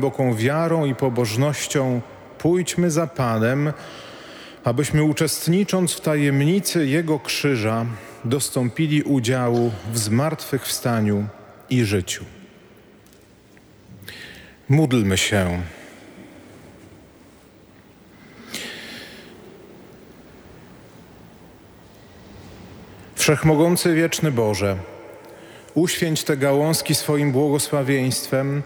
głęboką wiarą i pobożnością pójdźmy za Panem, abyśmy uczestnicząc w tajemnicy Jego krzyża dostąpili udziału w zmartwychwstaniu i życiu. Módlmy się. Wszechmogący wieczny Boże, uświęć te gałązki swoim błogosławieństwem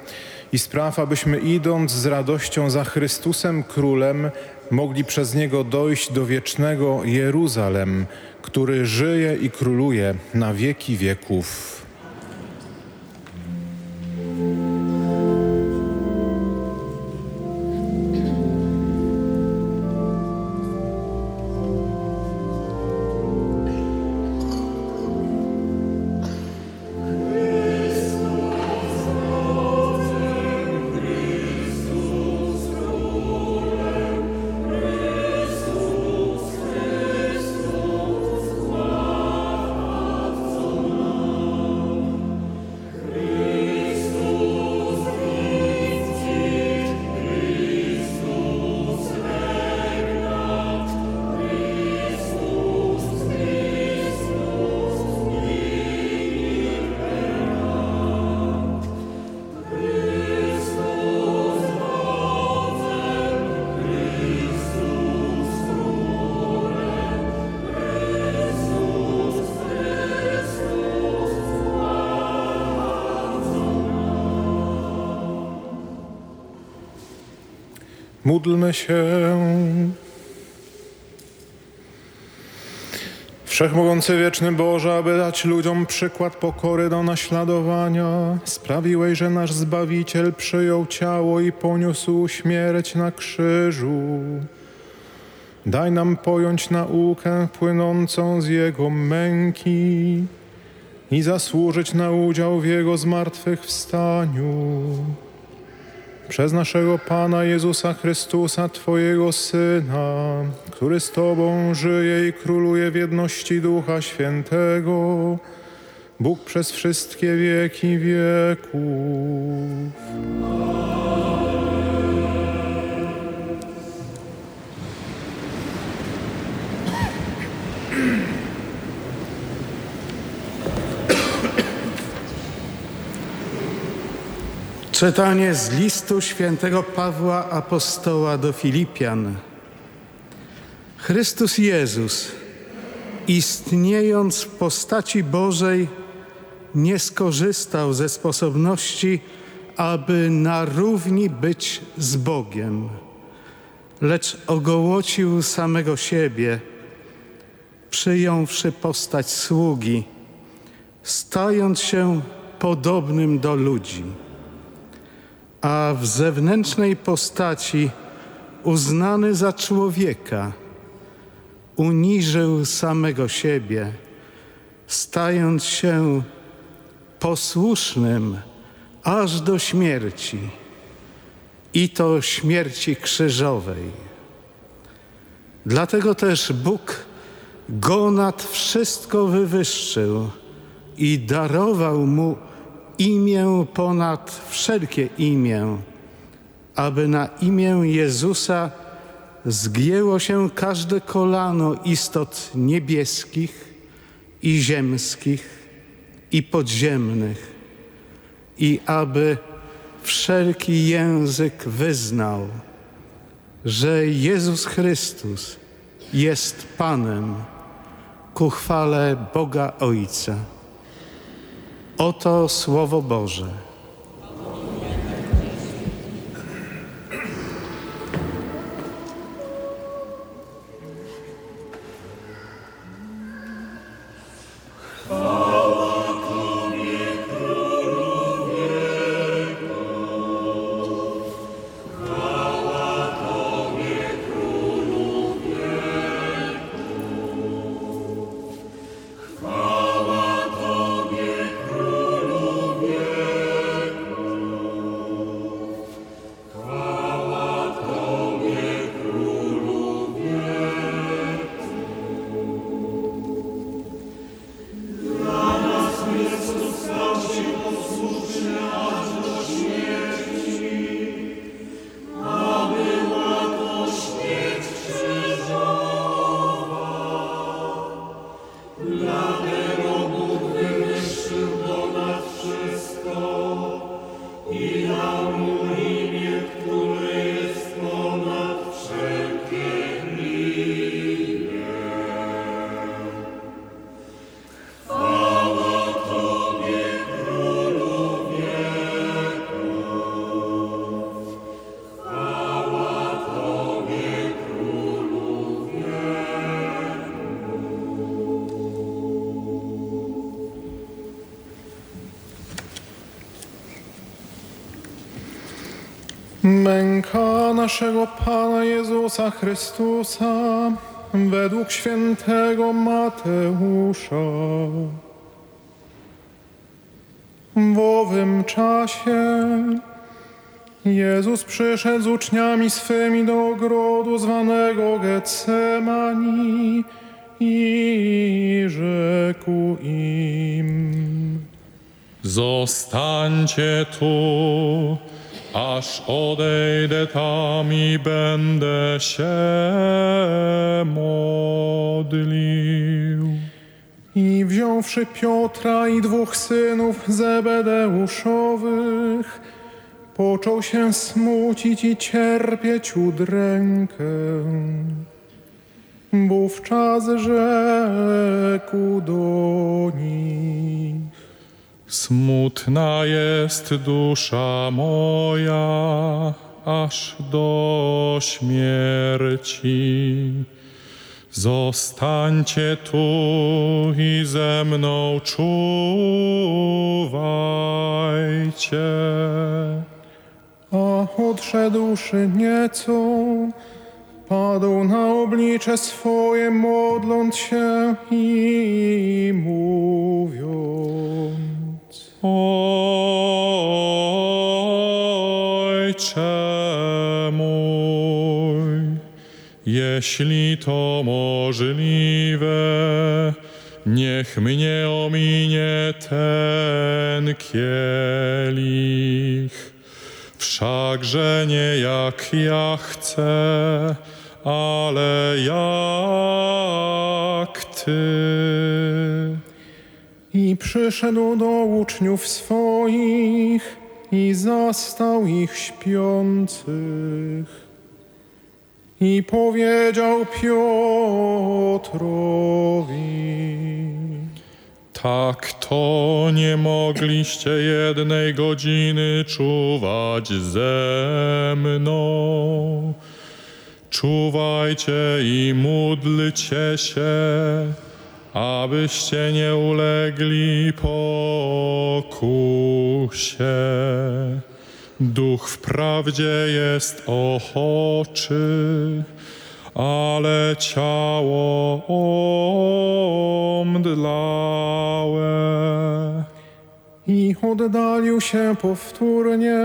i spraw, abyśmy idąc z radością za Chrystusem Królem, mogli przez Niego dojść do wiecznego Jeruzalem, który żyje i króluje na wieki wieków. Módlmy się. Wszechmogący wieczny Boże, aby dać ludziom przykład pokory do naśladowania, sprawiłeś, że nasz Zbawiciel przyjął ciało i poniósł śmierć na krzyżu. Daj nam pojąć naukę płynącą z Jego męki i zasłużyć na udział w Jego zmartwychwstaniu przez naszego Pana Jezusa Chrystusa, Twojego Syna, który z Tobą żyje i króluje w jedności Ducha Świętego, Bóg przez wszystkie wieki wieków. Czytanie z listu świętego Pawła Apostoła do Filipian. Chrystus Jezus, istniejąc w postaci Bożej, nie skorzystał ze sposobności, aby na równi być z Bogiem, lecz ogołocił samego siebie, przyjąwszy postać sługi, stając się podobnym do ludzi a w zewnętrznej postaci uznany za człowieka, uniżył samego siebie, stając się posłusznym aż do śmierci i to śmierci krzyżowej. Dlatego też Bóg go nad wszystko wywyższył i darował mu imię ponad wszelkie imię, aby na imię Jezusa zgięło się każde kolano istot niebieskich i ziemskich i podziemnych i aby wszelki język wyznał, że Jezus Chrystus jest Panem ku chwale Boga Ojca. Oto Słowo Boże. Męka naszego Pana Jezusa Chrystusa według świętego Mateusza. W owym czasie Jezus przyszedł z uczniami swymi do ogrodu zwanego Getsemani i rzekł im. Zostańcie tu, aż odejdę tam i będę się modlił. I wziąwszy Piotra i dwóch synów Zebedeuszowych, począł się smucić i cierpieć udrękę. Wówczas rzekł do nich. Smutna jest dusza moja, aż do śmierci. Zostańcie tu i ze mną czuwajcie. A odszedłszy nieco, padł na oblicze swoje, modląc się i mówiąc. Ojcze mój, jeśli to możliwe, niech mnie ominie ten kielich. Wszakże nie jak ja chcę, ale jak Ty. Przyszedł do uczniów swoich i zastał ich śpiących. I powiedział Piotrowi. Tak to nie mogliście jednej godziny czuwać ze mną. Czuwajcie i módlcie się, abyście nie ulegli pokusie. Duch wprawdzie jest ochoczy, ale ciało omdlałe. I oddalił się powtórnie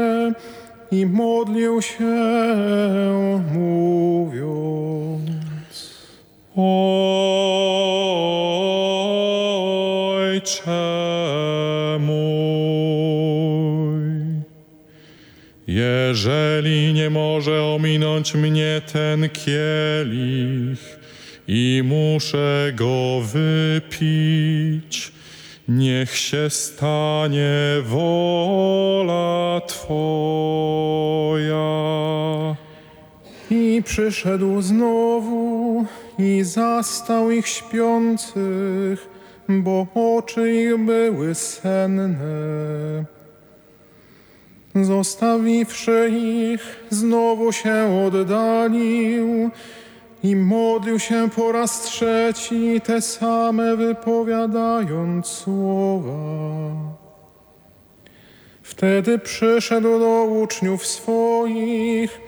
i modlił się, mówiąc. Ojcze mój, jeżeli nie może ominąć mnie ten kielich i muszę go wypić, niech się stanie wola Twoja. I przyszedł znowu i zastał ich śpiących, bo oczy ich były senne. Zostawiwszy ich, znowu się oddalił i modlił się po raz trzeci, te same wypowiadając słowa. Wtedy przyszedł do uczniów swoich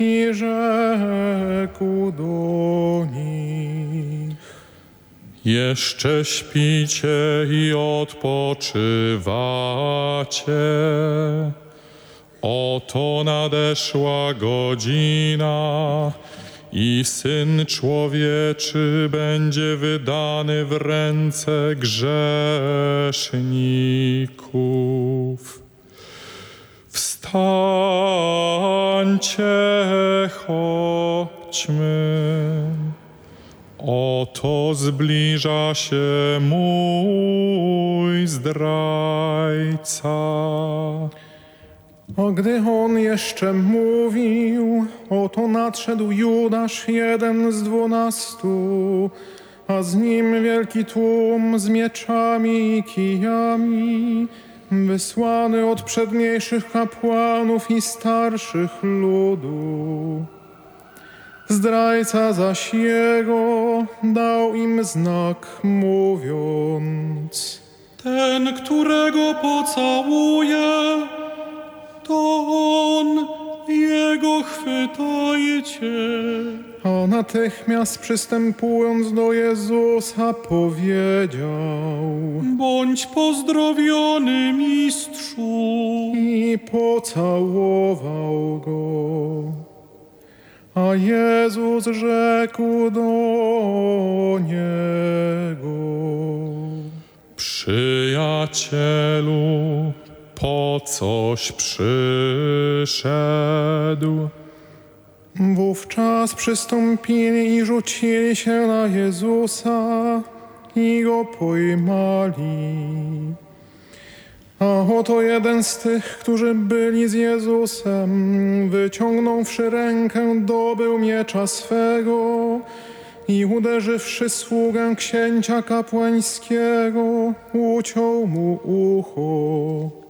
i rzekł do nich. Jeszcze śpicie i odpoczywacie. Oto nadeszła godzina i Syn Człowieczy będzie wydany w ręce grzeszników. Wstańcie, chodźmy. Oto zbliża się mój zdrajca. A gdy on jeszcze mówił, oto nadszedł Judasz, jeden z dwunastu, a z nim wielki tłum z mieczami i kijami, wysłany od przedniejszych kapłanów i starszych ludu. Zdrajca zaś jego dał im znak, mówiąc. Ten, którego pocałuję, to on Jego chwytajcie. A natychmiast przystępując do Jezusa powiedział Bądź pozdrowiony, mistrzu. i pocałował go. A Jezus rzekł do niego Przyjacielu, po coś przyszedł? Wówczas przystąpili i rzucili się na Jezusa i go pojmali. A oto jeden z tych, którzy byli z Jezusem, wyciągnąwszy rękę, dobył miecza swego i uderzywszy sługę księcia kapłańskiego, uciął mu ucho.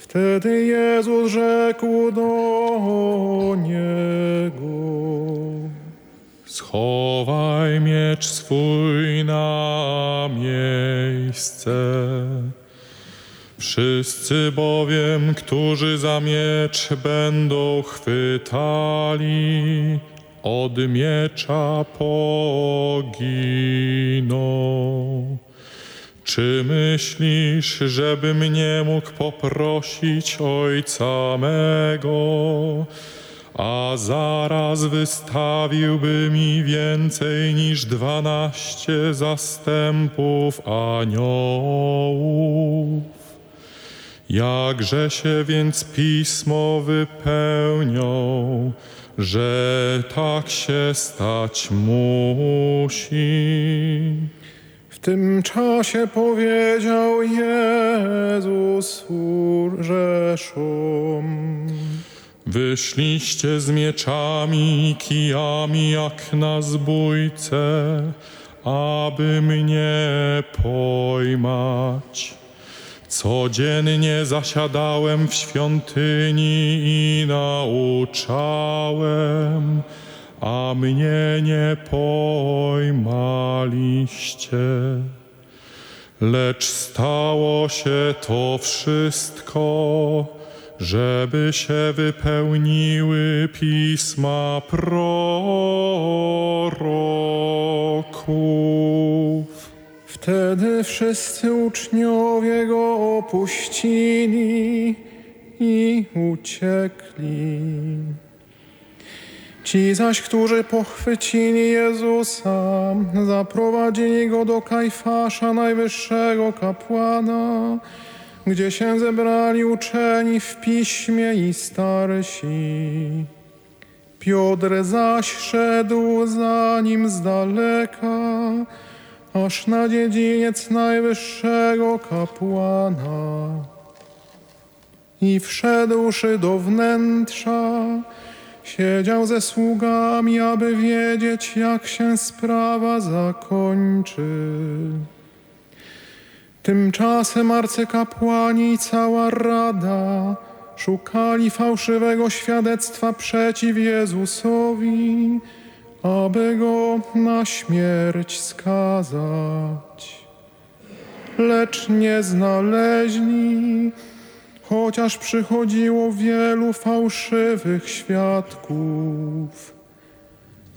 Wtedy Jezus rzekł do niego. Schowaj miecz swój na miejsce. Wszyscy bowiem, którzy za miecz będą chwytali, od miecza poginą. Czy myślisz, żebym nie mógł poprosić Ojca mego, a zaraz wystawiłby mi więcej niż dwanaście zastępów aniołów? Jakże się więc pismo wypełnią, że tak się stać musi? Tym czasie powiedział Jezus Rzeszom. Wyszliście z mieczami i kijami jak na zbójce, aby mnie pojmać. Codziennie zasiadałem w świątyni i nauczałem, a mnie nie pojmaliście. Lecz stało się to wszystko, żeby się wypełniły pisma proroków. Wtedy wszyscy uczniowie go opuścili i uciekli. Ci zaś, którzy pochwycili Jezusa, zaprowadzili go do Kajfasza, najwyższego kapłana, gdzie się zebrali uczeni w piśmie i starsi. Piotr zaś szedł za nim z daleka, aż na dziedziniec najwyższego kapłana. I wszedłszy do wnętrza, siedział ze sługami, aby wiedzieć, jak się sprawa zakończy. Tymczasem arcykapłani i cała rada szukali fałszywego świadectwa przeciw Jezusowi, aby go na śmierć skazać. Lecz nie znaleźli, chociaż przychodziło wielu fałszywych świadków.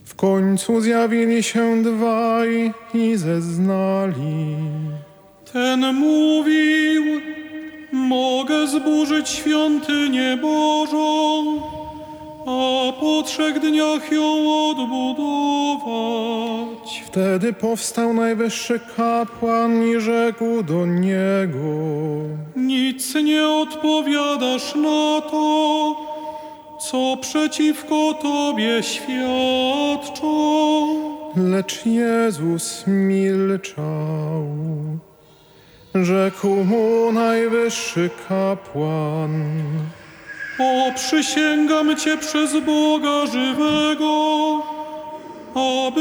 W końcu zjawili się dwaj i zeznali. Ten mówił, mogę zburzyć świątynię Bożą, a po trzech dniach ją odbudować. Wtedy powstał najwyższy kapłan i rzekł do niego. Nic nie odpowiadasz na to, co przeciwko Tobie świadczą. Lecz Jezus milczał. Rzekł mu najwyższy kapłan. Poprzysięgam Cię przez Boga żywego, aby